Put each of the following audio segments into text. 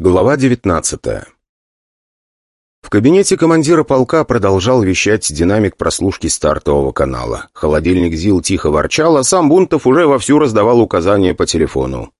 Глава 19 В кабинете командира полка продолжал вещать динамик прослушки стартового канала. Холодильник ЗИЛ тихо ворчал, а сам Бунтов уже вовсю раздавал указания по телефону.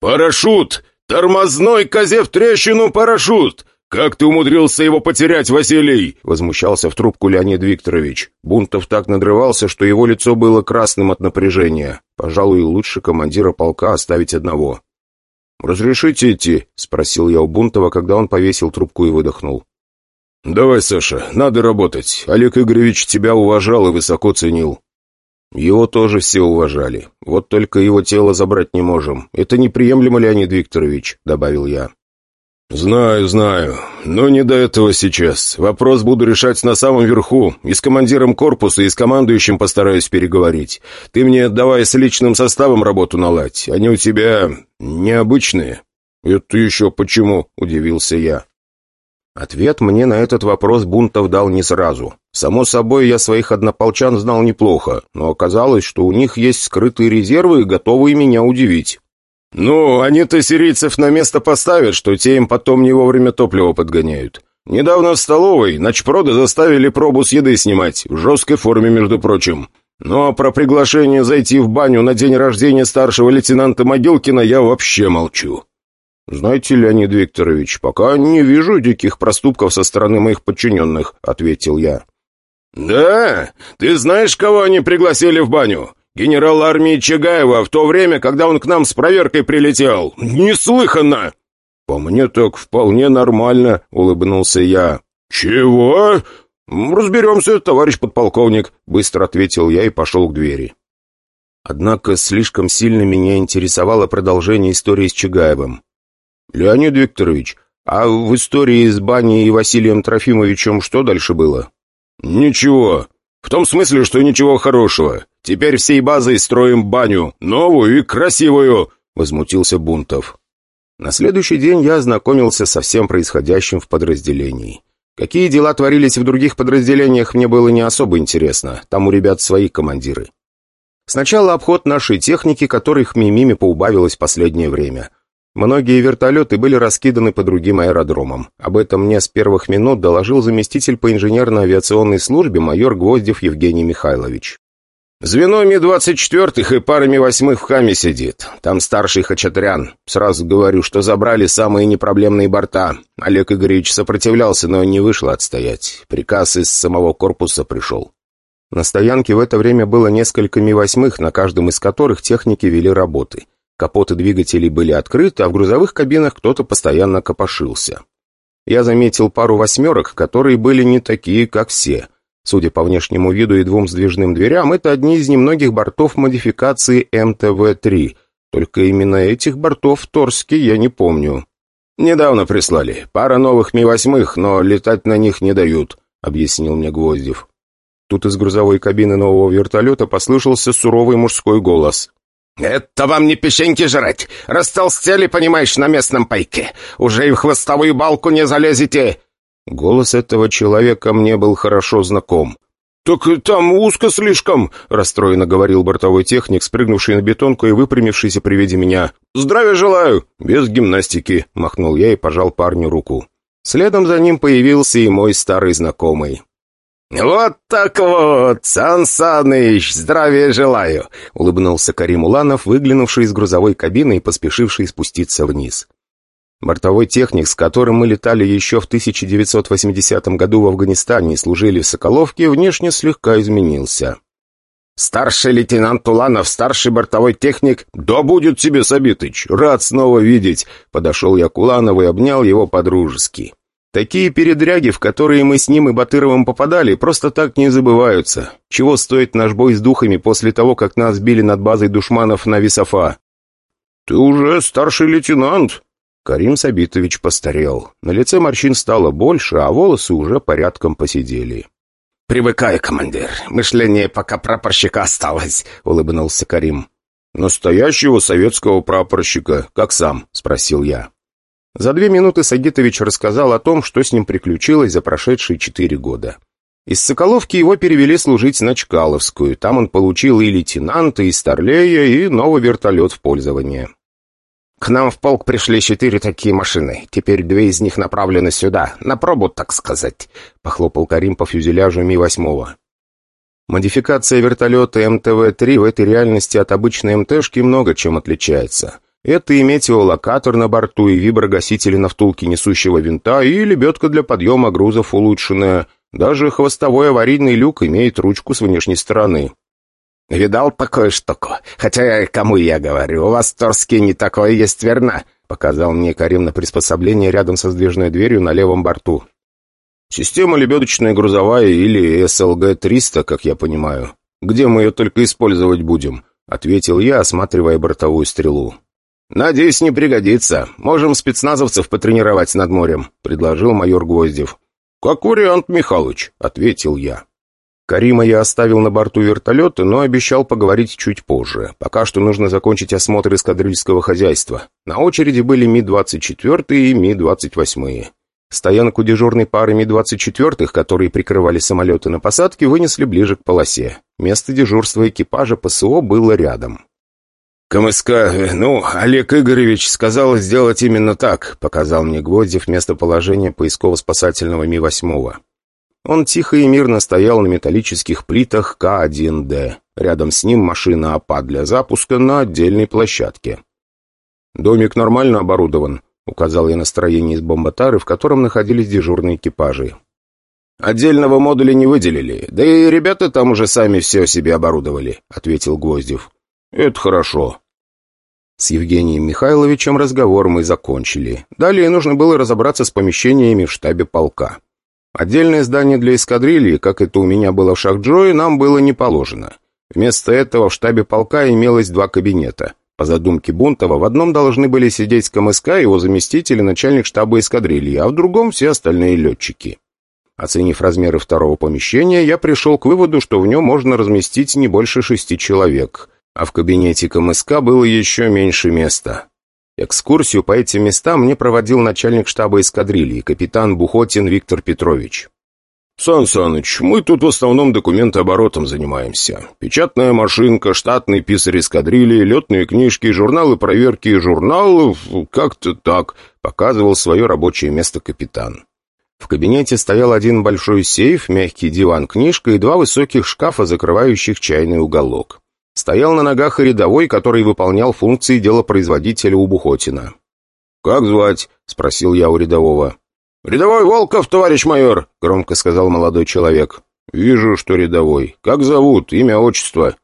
«Парашют! Тормозной козе в трещину парашют! Как ты умудрился его потерять, Василий?» Возмущался в трубку Леонид Викторович. Бунтов так надрывался, что его лицо было красным от напряжения. Пожалуй, лучше командира полка оставить одного. «Разрешите идти?» — спросил я у Бунтова, когда он повесил трубку и выдохнул. «Давай, Саша, надо работать. Олег Игоревич тебя уважал и высоко ценил». «Его тоже все уважали. Вот только его тело забрать не можем. Это неприемлемо, Леонид Викторович», — добавил я. «Знаю, знаю. Но не до этого сейчас. Вопрос буду решать на самом верху. И с командиром корпуса, и с командующим постараюсь переговорить. Ты мне давай с личным составом работу наладь. Они у тебя необычные». «Это еще почему?» — удивился я. Ответ мне на этот вопрос Бунтов дал не сразу. Само собой, я своих однополчан знал неплохо, но оказалось, что у них есть скрытые резервы, готовые меня удивить. «Ну, они-то сирийцев на место поставят, что те им потом не вовремя топливо подгоняют. Недавно в столовой ночпрода заставили пробу с еды снимать, в жесткой форме, между прочим. Ну а про приглашение зайти в баню на день рождения старшего лейтенанта Могилкина я вообще молчу». «Знаете, Леонид Викторович, пока не вижу диких проступков со стороны моих подчиненных», — ответил я. «Да? Ты знаешь, кого они пригласили в баню? Генерал армии Чагаева в то время, когда он к нам с проверкой прилетел. Неслыханно!» «По мне так вполне нормально», — улыбнулся я. «Чего?» «Разберемся, товарищ подполковник», — быстро ответил я и пошел к двери. Однако слишком сильно меня интересовало продолжение истории с Чагаевым. «Леонид Викторович, а в истории с Баней и Василием Трофимовичем что дальше было?» «Ничего. В том смысле, что ничего хорошего. Теперь всей базой строим баню, новую и красивую», — возмутился Бунтов. На следующий день я ознакомился со всем происходящим в подразделении. Какие дела творились в других подразделениях, мне было не особо интересно. Там у ребят свои командиры. Сначала обход нашей техники, которых мимими поубавилось в последнее время. Многие вертолеты были раскиданы по другим аэродромам. Об этом мне с первых минут доложил заместитель по инженерно-авиационной службе майор Гвоздев Евгений Михайлович. «Звено Ми-24 и пара Ми-8 в Хаме сидит. Там старший Хачатрян. Сразу говорю, что забрали самые непроблемные борта. Олег Игоревич сопротивлялся, но не вышло отстоять. Приказ из самого корпуса пришел». На стоянке в это время было несколько Ми-8, на каждом из которых техники вели работы. Капоты двигателей были открыты, а в грузовых кабинах кто-то постоянно копошился. Я заметил пару восьмерок, которые были не такие, как все. Судя по внешнему виду и двум сдвижным дверям, это одни из немногих бортов модификации МТВ-3. Только именно этих бортов в Торске я не помню. «Недавно прислали. Пара новых Ми-8, но летать на них не дают», — объяснил мне Гвоздев. Тут из грузовой кабины нового вертолета послышался суровый мужской голос. «Это вам не печеньки жрать! Растолстели, понимаешь, на местном пайке! Уже и в хвостовую балку не залезете!» Голос этого человека мне был хорошо знаком. «Так там узко слишком», — расстроенно говорил бортовой техник, спрыгнувший на бетонку и выпрямившийся при виде меня. «Здравия желаю!» «Без гимнастики», — махнул я и пожал парню руку. Следом за ним появился и мой старый знакомый. «Вот так вот, Сан Саныч, здравия желаю!» — улыбнулся Карим Уланов, выглянувший из грузовой кабины и поспешивший спуститься вниз. Бортовой техник, с которым мы летали еще в 1980 году в Афганистане и служили в Соколовке, внешне слегка изменился. «Старший лейтенант Уланов, старший бортовой техник...» «Да будет тебе, Сабитыч! Рад снова видеть!» Подошел я к Уланову и обнял его по-дружески. Такие передряги, в которые мы с ним и Батыровым попадали, просто так не забываются. Чего стоит наш бой с духами после того, как нас били над базой душманов на Висофа? «Ты уже старший лейтенант?» Карим Сабитович постарел. На лице морщин стало больше, а волосы уже порядком посидели. «Привыкай, командир. Мышление пока прапорщика осталось», — улыбнулся Карим. «Настоящего советского прапорщика, как сам?» — спросил я. За две минуты Сагитович рассказал о том, что с ним приключилось за прошедшие четыре года. Из Соколовки его перевели служить на Чкаловскую. Там он получил и лейтенанта, и старлея, и новый вертолет в пользование. К нам в полк пришли четыре такие машины. Теперь две из них направлены сюда, на пробу, так сказать», — похлопал Карим по фюзеляжу Ми-8. Модификация вертолета МТВ-3 в этой реальности от обычной МТшки много чем отличается. Это и метеолокатор на борту, и виброгасители на втулке несущего винта, и лебедка для подъема грузов улучшенная. Даже хвостовой аварийный люк имеет ручку с внешней стороны. «Видал такую штуку? Хотя, кому я говорю, у вас в не такое есть, верно?» Показал мне Карим на приспособление рядом со сдвижной дверью на левом борту. Система лебедочная грузовая или СЛГ-300, как я понимаю. Где мы ее только использовать будем?» — ответил я, осматривая бортовую стрелу. «Надеюсь, не пригодится. Можем спецназовцев потренировать над морем», — предложил майор Гвоздев. «Как вариант, Михалыч», — ответил я. Карима я оставил на борту вертолета, но обещал поговорить чуть позже. Пока что нужно закончить осмотр эскадрильского хозяйства. На очереди были Ми-24 и Ми-28. Стоянку дежурной пары Ми-24, которые прикрывали самолеты на посадке, вынесли ближе к полосе. Место дежурства экипажа ПСО было рядом. «КМСК, ну, Олег Игоревич сказал сделать именно так», показал мне Гвоздев местоположение поисково-спасательного Ми-8. Он тихо и мирно стоял на металлических плитах К-1Д. Рядом с ним машина АПА для запуска на отдельной площадке. «Домик нормально оборудован», Указал я настроение из бомбатары, в котором находились дежурные экипажи. «Отдельного модуля не выделили, да и ребята там уже сами все себе оборудовали», — ответил Гвоздев. «Это хорошо». С Евгением Михайловичем разговор мы закончили. Далее нужно было разобраться с помещениями в штабе полка. Отдельное здание для эскадрильи, как это у меня было в Шахджое, нам было не положено. Вместо этого в штабе полка имелось два кабинета. По задумке Бунтова, в одном должны были сидеть КМСК, его заместитель и начальник штаба эскадрильи, а в другом все остальные летчики. Оценив размеры второго помещения, я пришел к выводу, что в нем можно разместить не больше шести человек, а в кабинете КМСК было еще меньше места. Экскурсию по этим местам мне проводил начальник штаба эскадрильи, капитан Бухотин Виктор Петрович. «Сан Саныч, мы тут в основном документооборотом занимаемся. Печатная машинка, штатный писарь эскадрильи, летные книжки, журналы проверки журналов, как-то так», — показывал свое рабочее место капитан. В кабинете стоял один большой сейф, мягкий диван-книжка и два высоких шкафа, закрывающих чайный уголок. Стоял на ногах и рядовой, который выполнял функции делопроизводителя у Бухотина. «Как звать?» — спросил я у рядового. «Рядовой Волков, товарищ майор», — громко сказал молодой человек. «Вижу, что рядовой. Как зовут? Имя, отчество?»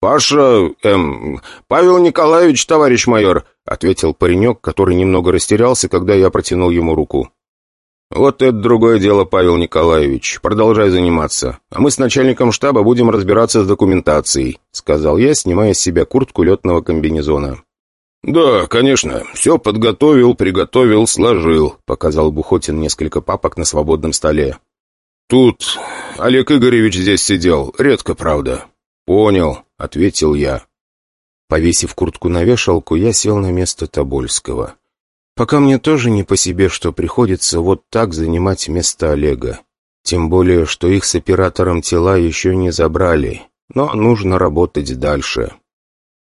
«Паша... эм... Павел Николаевич, товарищ майор», — ответил паренек, который немного растерялся, когда я протянул ему руку. «Вот это другое дело, Павел Николаевич. Продолжай заниматься. А мы с начальником штаба будем разбираться с документацией», — сказал я, снимая с себя куртку летного комбинезона. «Да, конечно. Все подготовил, приготовил, сложил», — показал Бухотин несколько папок на свободном столе. «Тут Олег Игоревич здесь сидел. Редко, правда». «Понял», — ответил я. Повесив куртку на вешалку, я сел на место Тобольского. Пока мне тоже не по себе, что приходится вот так занимать место Олега. Тем более, что их с оператором тела еще не забрали. Но нужно работать дальше.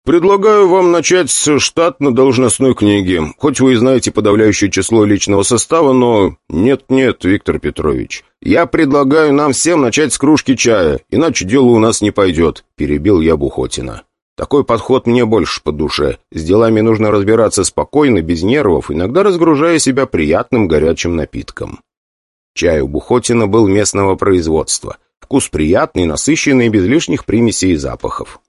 «Предлагаю вам начать с штатно-должностной книги. Хоть вы и знаете подавляющее число личного состава, но... Нет-нет, Виктор Петрович. Я предлагаю нам всем начать с кружки чая, иначе дело у нас не пойдет», — перебил я Бухотина. «Такой подход мне больше по душе. С делами нужно разбираться спокойно, без нервов, иногда разгружая себя приятным горячим напитком». Чай у Бухотина был местного производства. Вкус приятный, насыщенный, без лишних примесей и запахов.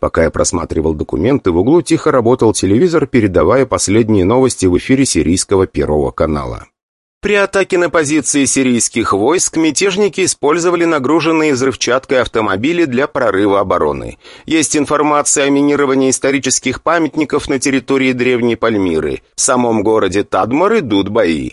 Пока я просматривал документы, в углу тихо работал телевизор, передавая последние новости в эфире сирийского Первого канала. При атаке на позиции сирийских войск мятежники использовали нагруженные взрывчаткой автомобили для прорыва обороны. Есть информация о минировании исторических памятников на территории Древней Пальмиры. В самом городе Тадмор идут бои.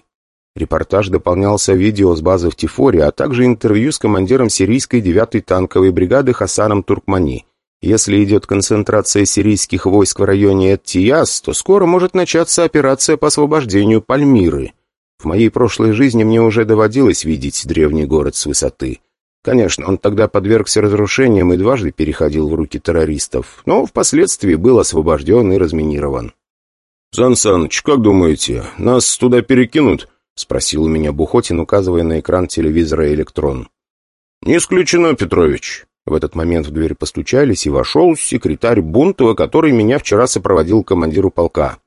Репортаж дополнялся видео с базы в Тифоре, а также интервью с командиром сирийской 9-й танковой бригады Хасаном Туркмани. Если идет концентрация сирийских войск в районе Эттияс, то скоро может начаться операция по освобождению Пальмиры. В моей прошлой жизни мне уже доводилось видеть древний город с высоты. Конечно, он тогда подвергся разрушениям и дважды переходил в руки террористов, но впоследствии был освобожден и разминирован. «Сан Саныч, как думаете, нас туда перекинут?» — спросил у меня Бухотин, указывая на экран телевизора «Электрон». «Не исключено, Петрович». В этот момент в дверь постучались, и вошел секретарь Бунтова, который меня вчера сопроводил командиру полка.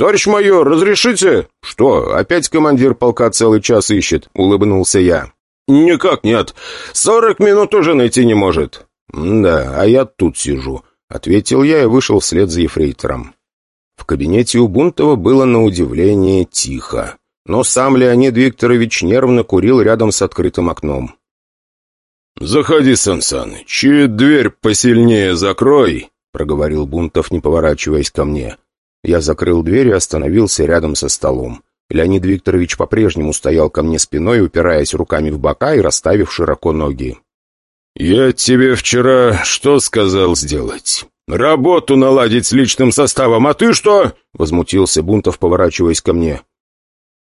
«Товарищ майор, разрешите?» «Что, опять командир полка целый час ищет?» — улыбнулся я. «Никак нет. Сорок минут уже найти не может». «Да, а я тут сижу», — ответил я и вышел вслед за ефрейтором. В кабинете у Бунтова было на удивление тихо. Но сам Леонид Викторович нервно курил рядом с открытым окном. «Заходи, Сан Саныч, дверь посильнее закрой», — проговорил Бунтов, не поворачиваясь ко мне. Я закрыл дверь и остановился рядом со столом. Леонид Викторович по-прежнему стоял ко мне спиной, упираясь руками в бока и расставив широко ноги. «Я тебе вчера что сказал сделать? Работу наладить с личным составом, а ты что?» — возмутился Бунтов, поворачиваясь ко мне.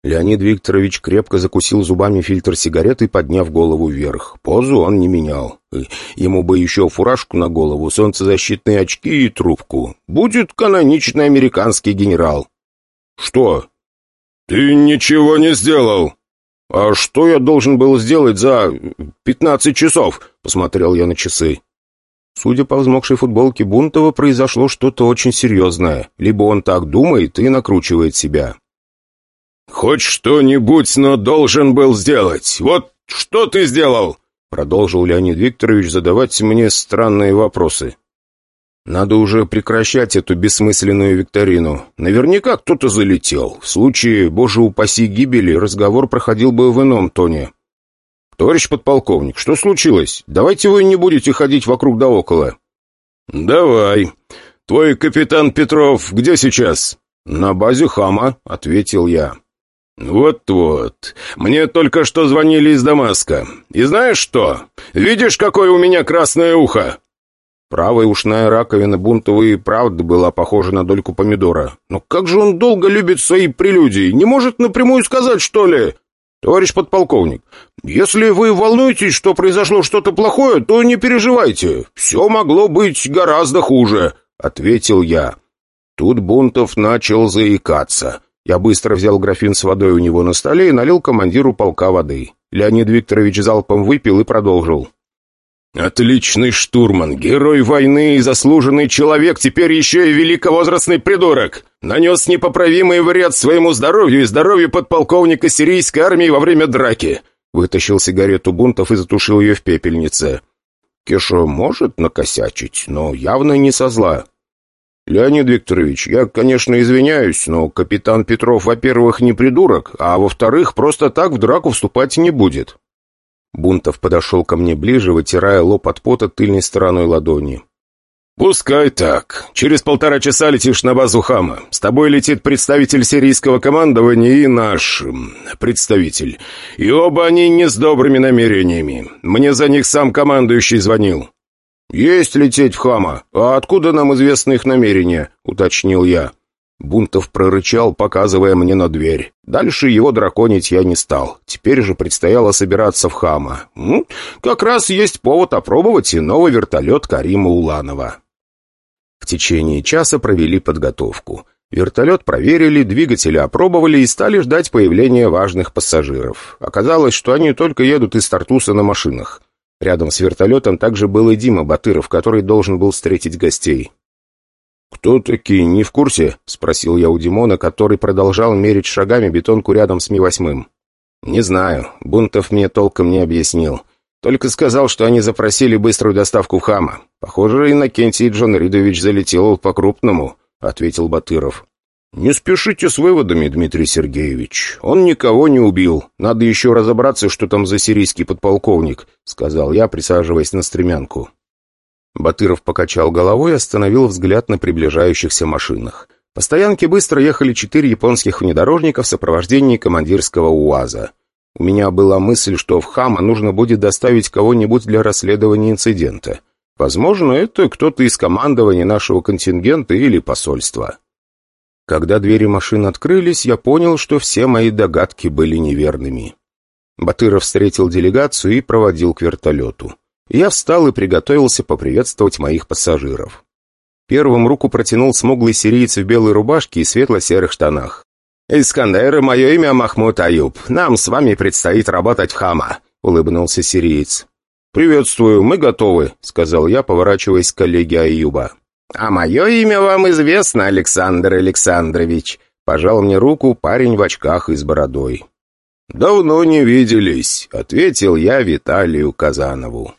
Леонид Викторович крепко закусил зубами фильтр сигареты, подняв голову вверх. Позу он не менял. Ему бы еще фуражку на голову, солнцезащитные очки и трубку. Будет каноничный американский генерал. «Что?» «Ты ничего не сделал!» «А что я должен был сделать за пятнадцать часов?» — посмотрел я на часы. Судя по взмокшей футболке Бунтова, произошло что-то очень серьезное. Либо он так думает и накручивает себя. «Хоть что-нибудь, но должен был сделать. Вот что ты сделал?» Продолжил Леонид Викторович задавать мне странные вопросы. «Надо уже прекращать эту бессмысленную викторину. Наверняка кто-то залетел. В случае, боже упаси, гибели, разговор проходил бы в ином тоне. «Товарищ подполковник, что случилось? Давайте вы не будете ходить вокруг да около». «Давай. Твой капитан Петров где сейчас?» «На базе Хама», — ответил я. «Вот-вот. Мне только что звонили из Дамаска. И знаешь что? Видишь, какое у меня красное ухо?» Правая ушная раковина Бунтова и правда была похожа на дольку помидора. Но как же он долго любит свои прелюдии? Не может напрямую сказать, что ли? «Товарищ подполковник, если вы волнуетесь, что произошло что-то плохое, то не переживайте. Все могло быть гораздо хуже», — ответил я. Тут Бунтов начал заикаться. Я быстро взял графин с водой у него на столе и налил командиру полка воды. Леонид Викторович залпом выпил и продолжил. «Отличный штурман, герой войны и заслуженный человек, теперь еще и великовозрастный придурок. Нанес непоправимый вред своему здоровью и здоровью подполковника сирийской армии во время драки». Вытащил сигарету Бунтов и затушил ее в пепельнице. Кешо может накосячить, но явно не со зла. «Леонид Викторович, я, конечно, извиняюсь, но капитан Петров, во-первых, не придурок, а во-вторых, просто так в драку вступать не будет». Бунтов подошел ко мне ближе, вытирая лоб от пота тыльной стороной ладони. «Пускай так. Через полтора часа летишь на базу Хама. С тобой летит представитель сирийского командования и наш... представитель. И оба они не с добрыми намерениями. Мне за них сам командующий звонил. «Есть лететь в Хама. А откуда нам известны их намерения?» — уточнил я. Бунтов прорычал, показывая мне на дверь. Дальше его драконить я не стал. Теперь же предстояло собираться в Хама. Ну, как раз есть повод опробовать и новый вертолет Карима Уланова. В течение часа провели подготовку. Вертолет проверили, двигатели опробовали и стали ждать появления важных пассажиров. Оказалось, что они только едут из Тартуса на машинах. Рядом с вертолетом также был и Дима Батыров, который должен был встретить гостей. «Кто такие, не в курсе?» — спросил я у Димона, который продолжал мерить шагами бетонку рядом с Ми-8. «Не знаю. Бунтов мне толком не объяснил. Только сказал, что они запросили быструю доставку в Хама. Похоже, Иннокентий Джон Ридович залетел по-крупному», — ответил Батыров. «Не спешите с выводами, Дмитрий Сергеевич. Он никого не убил. Надо еще разобраться, что там за сирийский подполковник», — сказал я, присаживаясь на стремянку. Батыров покачал головой и остановил взгляд на приближающихся машинах. По стоянке быстро ехали четыре японских внедорожника в сопровождении командирского УАЗа. У меня была мысль, что в Хама нужно будет доставить кого-нибудь для расследования инцидента. Возможно, это кто-то из командования нашего контингента или посольства. Когда двери машин открылись, я понял, что все мои догадки были неверными. Батыров встретил делегацию и проводил к вертолету. Я встал и приготовился поприветствовать моих пассажиров. Первым руку протянул смуглый сириец в белой рубашке и светло-серых штанах. «Искандер, мое имя Махмуд Аюб. Нам с вами предстоит работать в Хама», — улыбнулся сириец. «Приветствую, мы готовы», — сказал я, поворачиваясь к коллеге Аюба. «А мое имя вам известно, Александр Александрович», — пожал мне руку парень в очках и с бородой. «Давно не виделись», — ответил я Виталию Казанову.